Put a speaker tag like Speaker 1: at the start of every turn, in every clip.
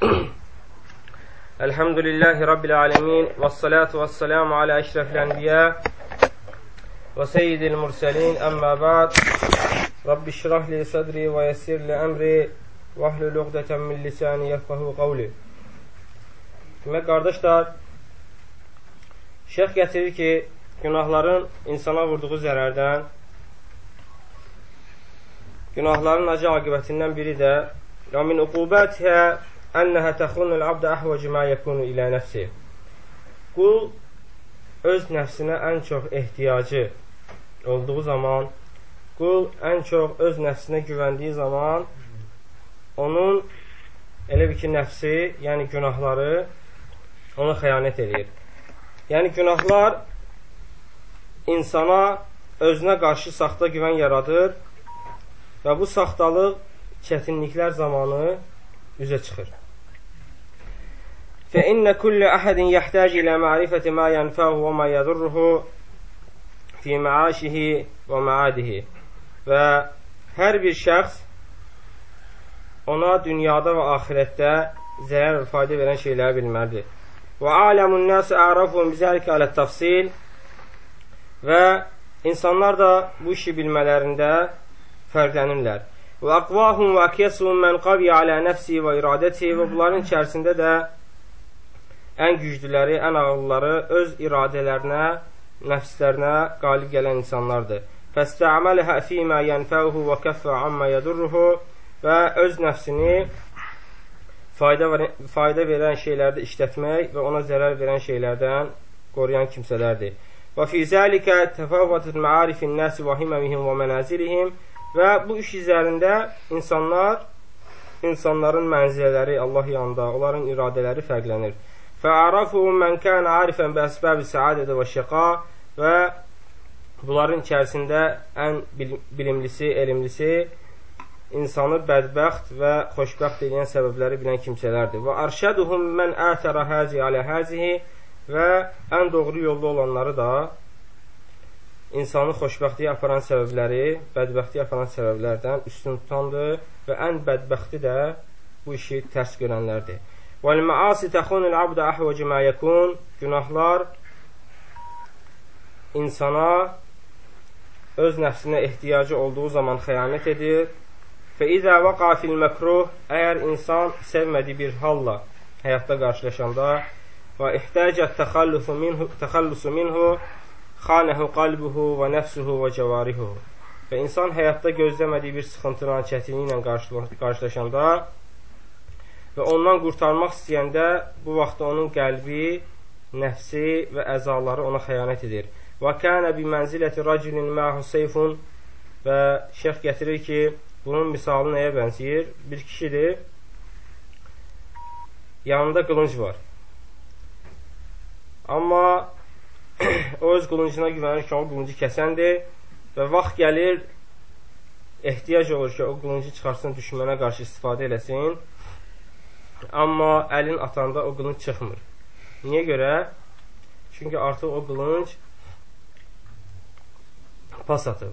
Speaker 1: Elhamdülillahi Rabbil alemin. Və salatu və selamu alə əşrəfil ənbiyə və seyyidil mürsəlin. Əmmə ba'd. Rabbi şirah li sadri və yessir li əmri və ahlul uqdətən min lisani yəfqahu qavli. Demək, qardaşlar, şeyx gətirir ki, günahların insana vurduğu zərərdən günahların acı aqibətindən biri də Və min uqubətihə ənəhə təxunul abdə əhvəcü mə yəkunu ilə nəfsi. Qul öz nəfsinə ən çox ehtiyacı olduğu zaman, qul ən çox öz nəfsinə güvəndiyi zaman, onun elə bir ki, nəfsi, yəni günahları ona xəyanət edir. Yəni, günahlar insana özünə qarşı saxta güvən yaradır və bu saxtalıq çətinliklər zamanı üzə çıxır. فإن كل أحد يحتاج إلى معرفة ما ينفعه وما يضره في معاشه və maadihi və hər bir şəxs ona dünyada və axirətdə zərər və fayda verən şeyləri bilməlidir. Və aləmun nəs ərafun bizəlikə alə təfsil və insanlar da bu işi bilmələrində fərqlənirlər. Və aqvahum və akyasum mən qaviyə alə nəfsi və iradəti və bunların içərisində də ən güclüləri, ən ağılları öz iradələrinə, nəfslərinə qalib gələn insanlardır. Fəstə'mələhə fīmə yənfəuhu və kəffə ammə yədurruhu və öz nəfsini fayda, fayda verən şeylərdə işlətmək və ona zərər verən şeylərdən qoruyan kimsələrdir. Və fi zəlikə təfavvətül məarifin nəsi və himəmihim və mənazilihim Və bu iş üzərində insanlar, insanların mənzilələri Allah yanında, onların iradələri fərqlənir. Fə'arafu mən kənə arifən bi əsbəbi səadədə və şəqa və bunların içərisində ən bilimlisi, elmlisi insanı bədbəxt və xoşbəxt edən səbəbləri bilən kimsələrdir. Və arşəduhum mən ətərə həzi alə həzihi və ən doğru yolda olanları da insanı xoşbəxtliyə aparan səbəbləri bədbəxtliyə aparan səbəblərdən üstün tutandır və ən bədbəxti də bu işi tərs görənlərdir. Vəl-məasi təxunul abdə əhvəcə mə yəkun Günahlar insana öz nəfsinə ehtiyacı olduğu zaman xəyanət edir. Fə izə vəqa fil məkruh Əgər insan sevmədiyi bir halla həyatda qarşılaşanda və ehtəcət təxallusu minhu, təxallusu minhu xanəhu qalbuhu və nəfsuhu və cəvarihuhu. Və insan həyatda gözləmədiyi bir sıxıntıyla, çətinliklə qarşılaşanda və ondan qurtarmaq istəyəndə bu vaxtda onun qəlbi, nəfsi və əzaları ona xəyanət edir. Və kənə bi mənziləti racilin məhu seyfun və şeyx gətirir ki, bunun misalı nəyə bənzəyir? Bir kişidir, yanında qılınc var. Amma o öz qılıncına güvənir ki, o qılıncı kəsəndir və vaxt gəlir, ehtiyac olur ki, o qılıncı çıxarsın, düşmənə qarşı istifadə eləsin. Amma əlin atanda o qılınc çıxmır. Niyə görə? Çünki artıq o qılınc pas atır.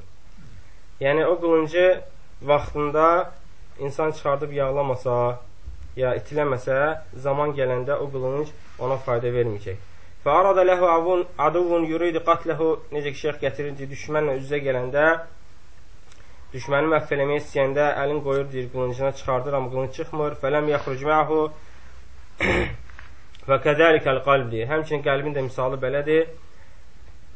Speaker 1: Yəni, o qılıncı vaxtında insan çıxardıb yağlamasa, ya itiləməsə, zaman gələndə o qılınc ona fayda verməyəcək. Fərada ləhu avun aduvun yuridu qatləhu necə ki, şeyx gətirir, düşmənlə üzə gələndə düşməni məhv eləmək istəyəndə əlin qoyur, deyir, qılıncına çıxardır, amma qılınc çıxmır. Fələm yaxruc məhu və kədəlikəl qalbdir. Həmçinin qəlbin də misalı belədir.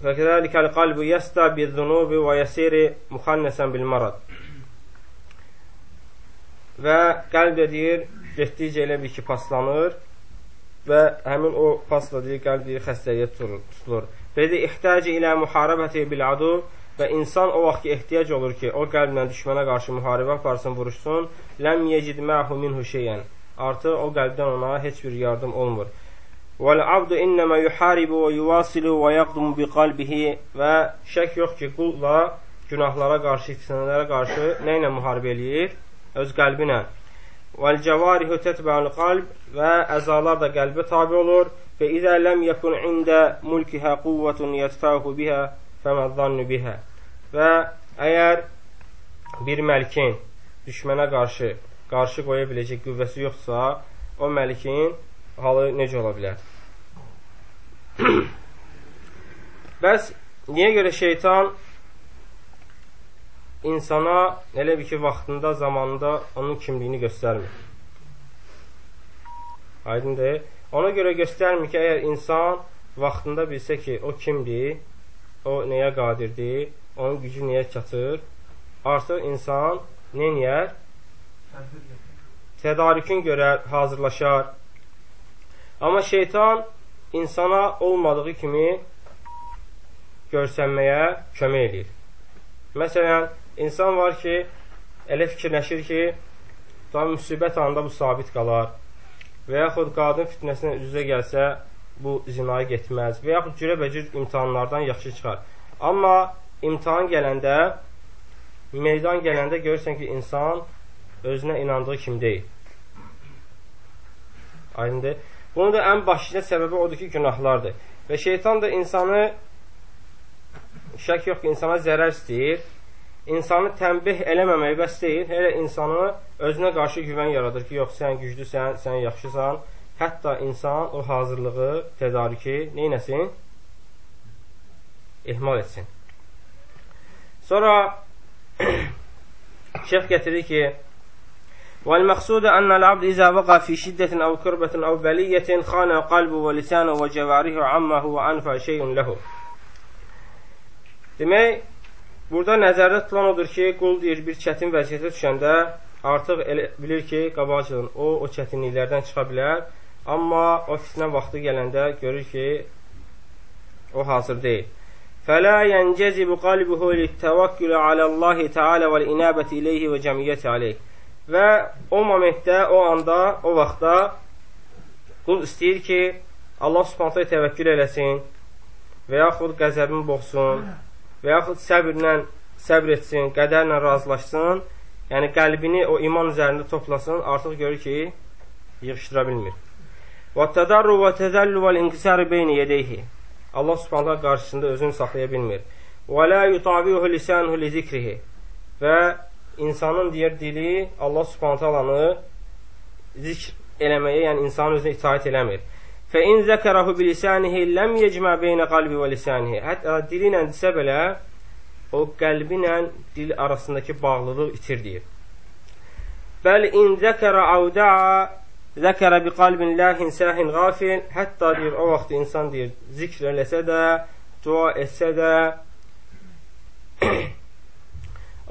Speaker 1: Və kədəlikəl qalbu yəsta bizzunubi və yəsiri muxannəsən bil marad. Və qəlb də deyir, getdikcə elə bir ki, paslanır və həmin o pasla deyir, qəlb deyir, xəstəliyə tutulur. Dedi, ihtəcə ilə müharibəti bil adu və insan o vaxt ki, ehtiyac olur ki, o qəlblə düşmənə qarşı müharibə aparsın, vuruşsun, ləm yecid məhu minhu şeyən. Artıq o qəlbdən ona heç bir yardım olmur. Vəl-abdu innəmə yuharibu və yuvasilu və yaqdumu bi qalbihi və şək yox ki, qulla günahlara qarşı, fitnələrə qarşı nə ilə müharibə eləyir? Öz qəlbi ilə. Vəl-cəvarihu tətbə'ul qalb və əzalar da qəlbə tabi olur. Və izə ləm yəkun ində mulkihə quvvətun yətfəhu bihə fəməzzannu bihə. Və əgər bir məlkin düşmənə qarşı qarşı qoya biləcək qüvvəsi yoxsa, o məlikin halı necə ola bilər? Bəs niyə görə şeytan insana elə bir ki, vaxtında, zamanında onun kimliyini göstərmir? Aydındır. Ona görə göstərmir ki, əgər insan vaxtında bilsə ki, o kimdir, o nəyə qadirdir, onun gücü nəyə çatır, artıq insan nə eləyər? Tədarükün görər, hazırlaşar. Amma şeytan insana olmadığı kimi görsənməyə kömək edir. Məsələn, insan var ki, elə fikirləşir ki, tam müsibət anında bu sabit qalar və yaxud qadın fitnəsinə üzə gəlsə, bu zinaya getməz və yaxud cürəbəcür imtihanlardan yaxşı çıxar. Amma imtihan gələndə, meydan gələndə görürsən ki, insan özünə inandığı kimi deyil. Aydındır. Bunun da ən başlıca səbəbi odur ki, günahlardır. Və şeytan da insanı şək yox ki, insana zərər istəyir. İnsanı tənbih eləməmək bəs deyil, elə insanı özünə qarşı güvən yaradır ki, yox, sən güclüsən, sən yaxşısan. Hətta insan o hazırlığı, tədariki neynəsin? İhmal etsin. Sonra şeyx gətirir ki, والمقصود أن العبد إذا وقع في شدة أو كربة أو بلية خان قلبه ولسانه وجوارحه عما هو أنفع شيء له Demək, burada nəzərdə tutulan odur ki, qul deyir, bir çətin vəziyyətə düşəndə artıq elə bilir ki, qabaqcadan o, o çətinliklərdən çıxa bilər, amma o fitnə vaxtı gələndə görür ki, o hazır deyil. Fələ yəncəzibu qalbuhu littəvəkkülü aləllahi təalə vəl-inəbəti iləyhi və cəmiyyəti aleyh. Və o momentdə, o anda, o vaxtda qul istəyir ki, Allah subhanətə təvəkkül eləsin və yaxud qəzəbin boğsun və yaxud səbirlə səbr etsin, qədərlə razılaşsın, yəni qəlbini o iman üzərində toplasın, artıq görür ki, yığışdıra bilmir. Və tədarru və təzəllu və inkisarı beyni yedeyhi. Allah subhanallah qarşısında özünü saxlaya bilmir. Və la yutabihu lisanuhu li zikrihi. Və insanın deyir dili Allah subhanallah zikr eləməyə, yəni insanın özünə itaat eləmir. Fə in zəkərahu bilisanihi ləm yecmə beynə qalbi və lisanihi. Hətta dili ilə desə belə, o qəlbi ilə dil arasındakı bağlılıq itir deyir. Bəl in zəkərə avda'a zəkərə bi qalbin lahin səhin qafil. Hətta deyir, o vaxt insan deyir, zikr eləsə də, dua etsə də,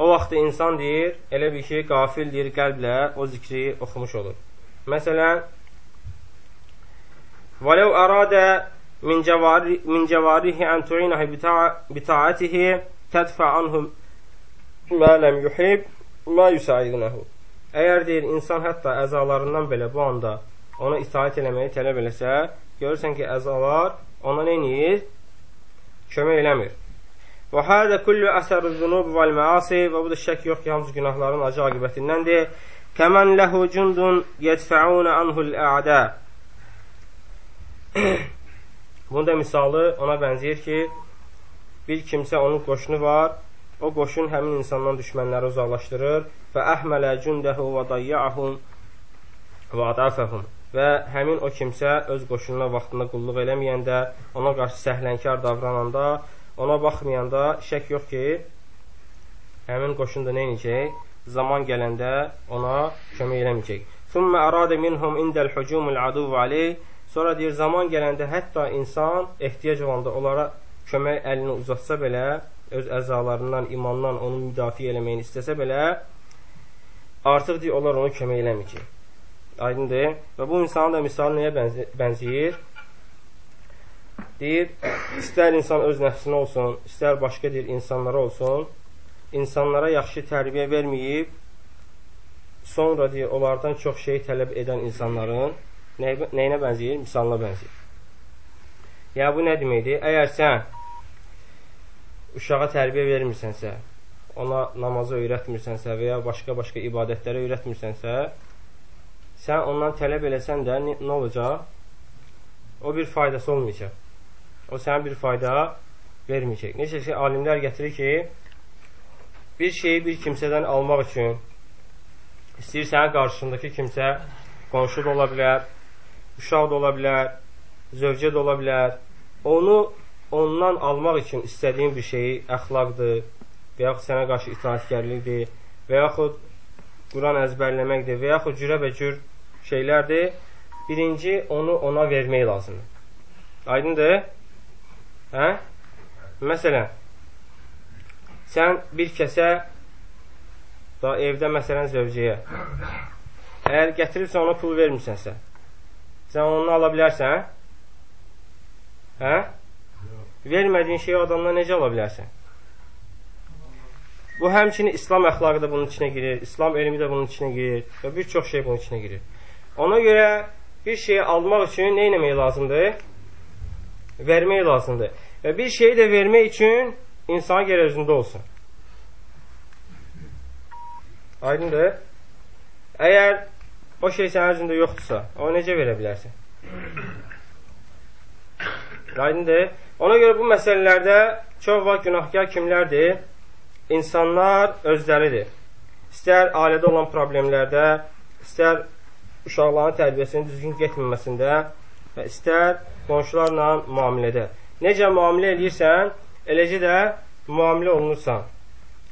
Speaker 1: o vaxt insan deyir, elə bir ki, qafil deyir, qəlblə o zikri oxumuş olur. Məsələn, ولو أراد من, جوار من جواره أن تعينه بطاعته تدفع عنه ما ləm yuhib ma yusaidunəhu. Əgər deyir, insan hətta əzalarından belə bu anda ona itaat eləməyi tələb eləsə, görürsən ki, əzalar ona nə edir? Kömək eləmir. Və hədə kullu əsəru zunub vəl məasi və bu da şək yox ki, hamısı günahların acı aqibətindəndir. Kəmən ləhu cundun yədfəunə anhul ə'də. Bunun da misalı ona bənzəyir ki, bir kimsə onun qoşunu var, o qoşun həmin insandan düşmənləri uzaqlaşdırır və əhmələ cündəhu və dayyahum və adafəhum və həmin o kimsə öz qoşununa vaxtında qulluq eləməyəndə, ona qarşı səhlənkar davrananda, ona baxmayanda şək yox ki, həmin qoşun da nə edəcək? Zaman gələndə ona kömək eləməyəcək. Thumma arada minhum indəl hucumul aduv alayh Sonra deyir, zaman gələndə hətta insan ehtiyac olanda onlara kömək əlini uzatsa belə, öz əzalarından, imandan onu müdafiə eləməyini istəsə belə, artıq deyir, onlar onu kömək eləməyəcək. Aydındır. Və bu insanın da misalı nəyə bənzəyir? Deyir, istər insan öz nəfsinə olsun, istər başqa deyir, insanlara olsun, insanlara yaxşı tərbiyə verməyib, sonra deyir, onlardan çox şey tələb edən insanların Nə, nəyinə bənzəyir? Misalına bənzəyir. Yəni, bu nə deməkdir? Əgər sən uşağa tərbiyə vermirsənsə, ona namazı öyrətmirsənsə və ya başqa-başqa ibadətləri öyrətmirsənsə, sən ondan tələb eləsən də nə, olacaq? O bir faydası olmayacaq. O sənə bir fayda verməyəcək. Necə ki, alimlər gətirir ki, bir şeyi bir kimsədən almaq üçün İstəyir sənin qarşındakı kimsə qonşu da ola bilər, uşaq da ola bilər, zövcə də ola bilər. Onu ondan almaq üçün istədiyin bir şeyi əxlaqdır və yaxud sənə qarşı itaatkarlıqdır və yaxud Quran əzbərləməkdir və yaxud cürəbəcür şeylərdir. Birinci, onu ona vermək lazımdır. Aydındır? Hə? Məsələn, sən bir kəsə da evdə məsələn zövcəyə əgər gətirirsə ona pul vermirsənsə sən onu ala bilərsən? Hə? Vermədiyin şeyi adamdan necə ala bilərsən? Bu həmçinin İslam əxlaqı da bunun içinə girir, İslam elmi də bunun içinə girir və bir çox şey bunun içinə girir. Ona görə bir şeyi almaq üçün nə etmək lazımdır? Vermək lazımdır. Və bir şeyi də vermək üçün insana görə özündə olsun. Aydındır? Əgər o şey sənin özündə yoxdursa, onu necə verə bilərsən? Aydındır? Ona görə bu məsələlərdə çox vaxt günahkar kimlərdir? İnsanlar özləridir. İstər ailədə olan problemlərdə, istər uşaqların tərbiyəsinin düzgün getməməsində və istər qonşularla müamilədə. Necə müamilə edirsən, eləcə də müamilə olunursan.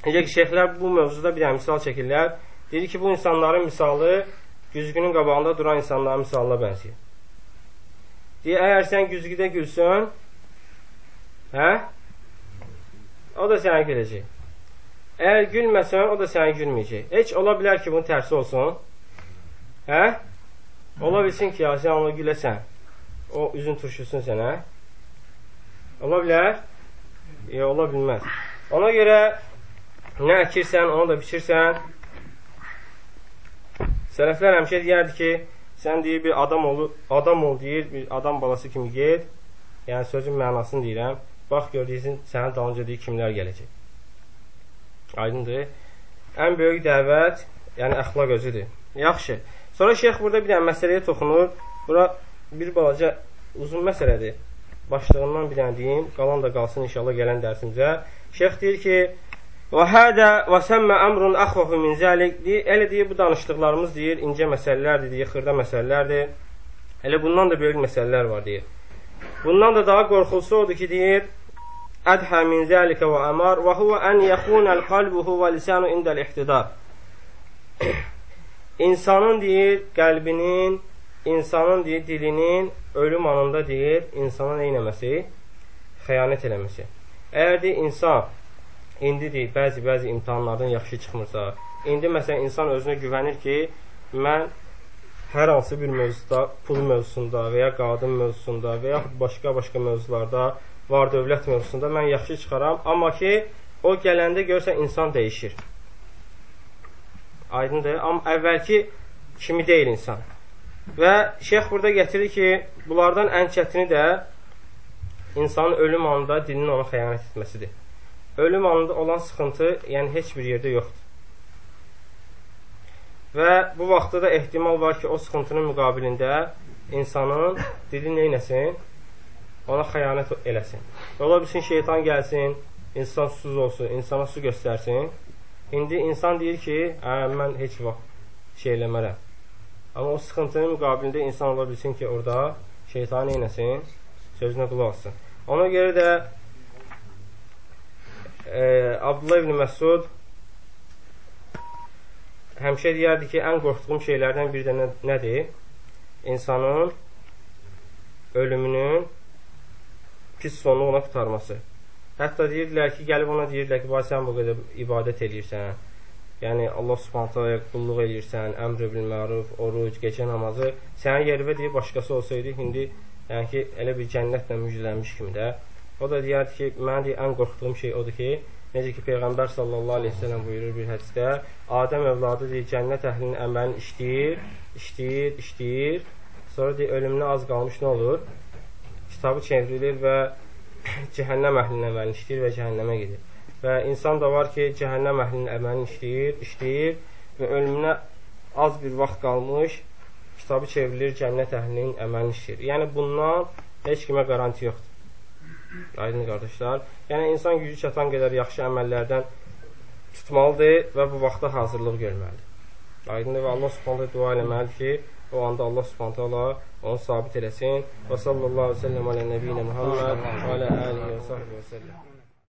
Speaker 1: Necə ki, şeyxlər bu mövzuda bir dənə misal çəkirlər. Deyir ki, bu insanların misalı güzgünün qabağında duran insanların misalına bənzəyir. Deyir, əgər sən güzgüdə gülsün, hə? O da sənə güləcək. Əgər gülməsən, o da sənə gülməyəcək. Heç ola bilər ki, bunun tərsi olsun. Hə? Ola bilsin ki, ya, sən ona güləsən. O üzün turşusun sənə. Ola bilər? E, ola bilməz. Ona görə nə əkirsən, onu da biçirsən. Sələflər həmişə deyərdi ki, sən deyir bir adam ol, adam ol deyir, bir adam balası kimi get. Yəni sözün mənasını deyirəm. Bax gördüyün sənin dalınca deyir kimlər gələcək. Aydındır? Ən böyük dəvət, yəni əxlaq özüdür. Yaxşı. Sonra şeyx burada bir dənə məsələyə toxunur. Bura bir balaca uzun məsələdir. Başlığından bir dənə deyim, qalan da qalsın inşallah gələn dərsimizə. Şeyx deyir ki, Və hədə və səmmə əmrun əxvafu min zəlik elə deyir, bu danışdıqlarımız deyir, incə məsələlərdir, deyir, xırda məsələlərdir. Elə bundan da böyük məsələlər var, deyir. Bundan da daha qorxulsa odur ki, deyir, Ədhə min zəlikə və əmar və huvə ən yəxunəl qalbuhu və lisanu indəl ihtidar. İnsanın deyir, qəlbinin, insanın deyir, dilinin ölüm anında deyir, insana nə eləməsi? Xəyanət eləməsi. Əgər deyir, insan indi deyir, bəzi-bəzi imtihanlardan yaxşı çıxmırsa, indi məsələn, insan özünə güvənir ki, mən hər hansı bir mövzuda, pul mövzusunda və ya qadın mövzusunda və yaxud başqa-başqa mövzularda, var dövlət mövzusunda mən yaxşı çıxaram, amma ki, o gələndə görsə insan dəyişir. Aydındır? Amma əvvəlki kimi deyil insan. Və şeyx burada gətirir ki, bunlardan ən çətini də insanın ölüm anında dilinin ona xəyanət etməsidir. Ölüm anında olan sıxıntı, yəni heç bir yerdə yoxdur. Və bu vaxtda da ehtimal var ki, o sıxıntının müqabilində insanın dili neynəsin? Ona xəyanət eləsin. Ola bilsin, şeytan gəlsin, insan susuz olsun, insana su göstərsin İndi insan deyir ki, hə, mən heç vaxt şey eləmərəm. Amma o sıxıntının müqabilində insan ola bilsin ki, orada şeytan neynəsin? Sözünə qulaq alsın. Ona görə də e, Abdullah ibn Məsud həmişə deyərdi ki, ən qorxduğum şeylərdən bir də nə, nədir? İnsanın ölümünün pis sonu ona qutarması. Hətta deyirdilər ki, gəlib ona deyirdilər ki, sən bu qədər ibadət edirsən. Yəni Allah Subhanahu taala qulluq edirsən, əmr bil məruf, oruc, gecə namazı. Sənin yerində deyir başqası olsaydı, indi yəni ki, elə bir cənnətlə müjdələnmiş kimi də. O da deyərdi ki, mən deyir, ən qorxduğum şey odur ki, necə ki Peyğəmbər sallallahu əleyhi və səlləm buyurur bir hədisdə, Adəm övladı deyir, cənnət əhlinin əməlini işləyir, işləyir, işləyir. Sonra deyir, ölümünə az qalmış nə olur? Kitabı çevrilir və cəhənnəm əhlinin əməlini işləyir və cəhənnəmə gedir. Və insan da var ki, cəhənnəm əhlinin əməlini işləyir, işləyir və ölümünə az bir vaxt qalmış kitabı çevrilir cənnət əhlinin əməlini işləyir. Yəni bundan heç kimə qaranti yoxdur. Aydın qardaşlar. Yəni insan gücü çatan qədər yaxşı əməllərdən tutmalıdır və bu vaxta hazırlıq görməlidir. Aydındır və Allah subhanətə dua eləməlidir ki, o anda Allah subhanətə Allah onu sabit eləsin. Və sallallahu aleyhi və səlləm alə nəbiyyə Muhammed və alə alihi və sahbihi və səlləm.